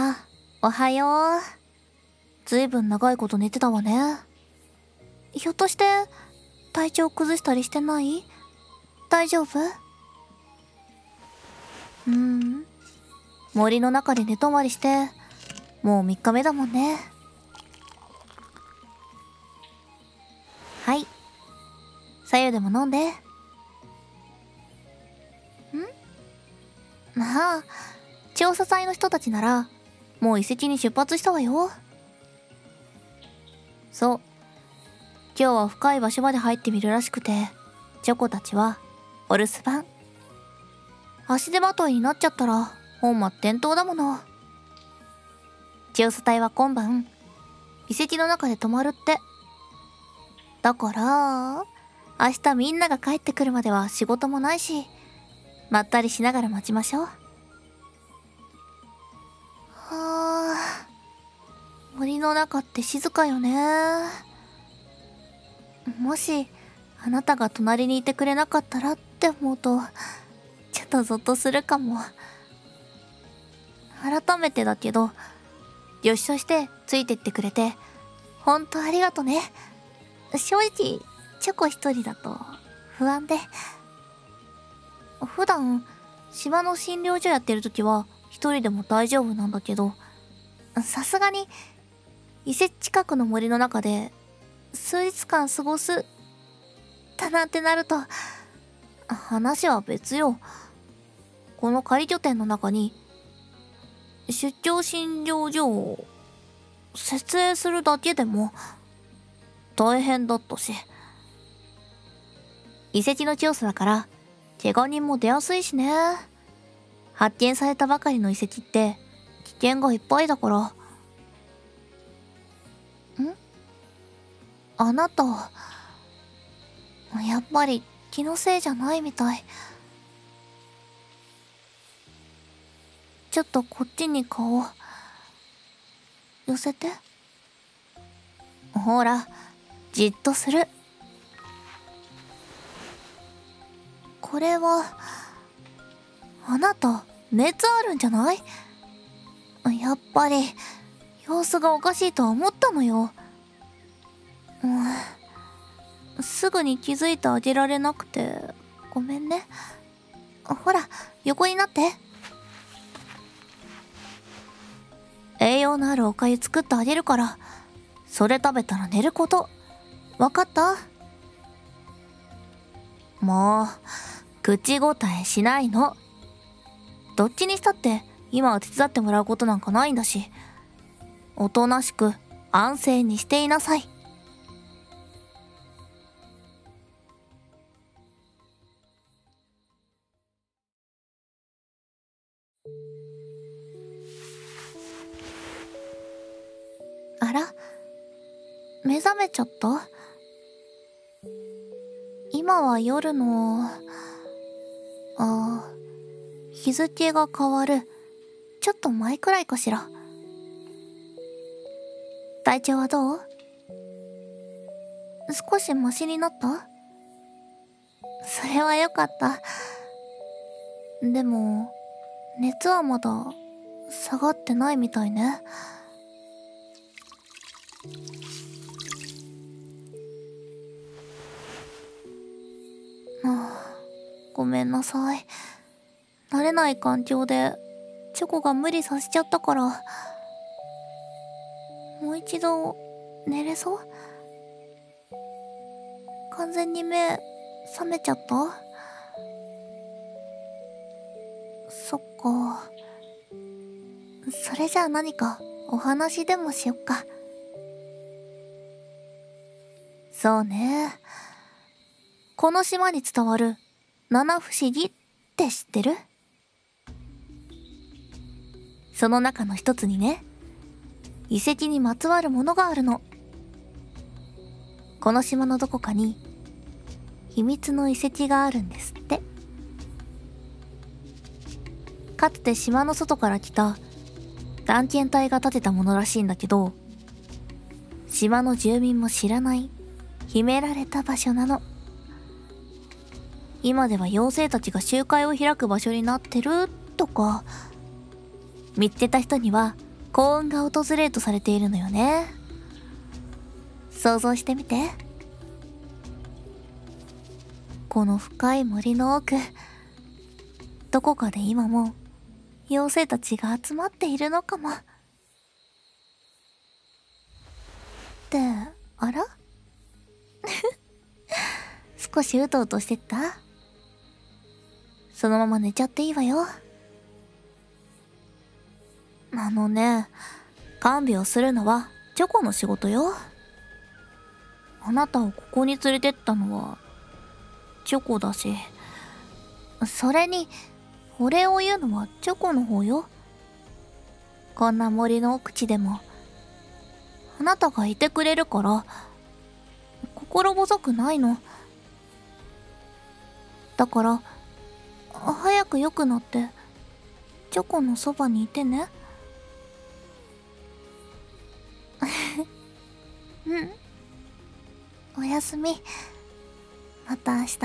あ、おはよう。ずいぶん長いこと寝てたわね。ひょっとして、体調崩したりしてない？大丈夫？うん。森の中で寝泊まりして、もう3日目だもんね。はい。左右でも飲んで。ん？まあ、調査隊の人たちなら、もう遺跡に出発したわよ。そう。今日は深い場所まで入ってみるらしくて、チョコたちは、お留守番。足手まといになっちゃったら、本末転倒だもの。調査隊は今晩、遺跡の中で泊まるって。だから、明日みんなが帰ってくるまでは仕事もないし、まったりしながら待ちましょう。の中って静かよね。もし、あなたが隣にいてくれなかったらって思うと、ちょっとゾッとするかも。改めてだけど、よっしとしてついてってくれて、ほんとありがとね。正直、チョコ一人だと不安で。普段、島の診療所やってる時は一人でも大丈夫なんだけど、さすがに、伊勢近くの森の中で数日間過ごす、だなんてなると、話は別よ。この仮拠点の中に、出張診療所を設営するだけでも大変だったし。遺跡の調査だから、怪我人も出やすいしね。発見されたばかりの遺跡って危険がいっぱいだから。あなた、やっぱり気のせいじゃないみたい。ちょっとこっちに顔、寄せて。ほら、じっとする。これは、あなた、熱あるんじゃない？やっぱり、様子がおかしいとは思ったのよ。うん、すぐに気づいてあげられなくて、ごめんね。ほら、横になって。栄養のあるおかゆ作ってあげるから、それ食べたら寝ること。わかった？もう、口答えしないの。どっちにしたって今は手伝ってもらうことなんかないんだし、おとなしく安静にしていなさい。目覚めちゃった？今は夜のあ日付が変わる。ちょっと前くらいかしら。体調はどう？少しマシになった？それはよかった。でも熱はまだ下がってないみたいね。ごめんなさい。慣れない環境で、チョコが無理させちゃったから。もう一度、寝れそう？完全に目、覚めちゃった？そっか。それじゃあ何か？お話でもしよっか。そうね。この島に伝わる七不思議って知ってる？その中の一つにね、遺跡にまつわるものがあるの。この島のどこかに秘密の遺跡があるんですって。かつて島の外から来た探検隊が建てたものらしいんだけど、島の住民も知らない秘められた場所なの。今では妖精たちが集会を開く場所になってるとか、見つけた人には幸運が訪れるとされているのよね。想像してみて。この深い森の奥。どこかで今も妖精たちが集まっているのかも。ってあら？少しうとうとしてった？そのまま寝ちゃっていいわよ。あのね看病するのはチョコの仕事よ。あなたをここに連れてったのはチョコだしそれにお礼を言うのはチョコの方よ。こんな森の奥地でもあなたがいてくれるから心細くないの。だから早く良くなってチョコのそばにいてね。うん。おやすみ。また明日。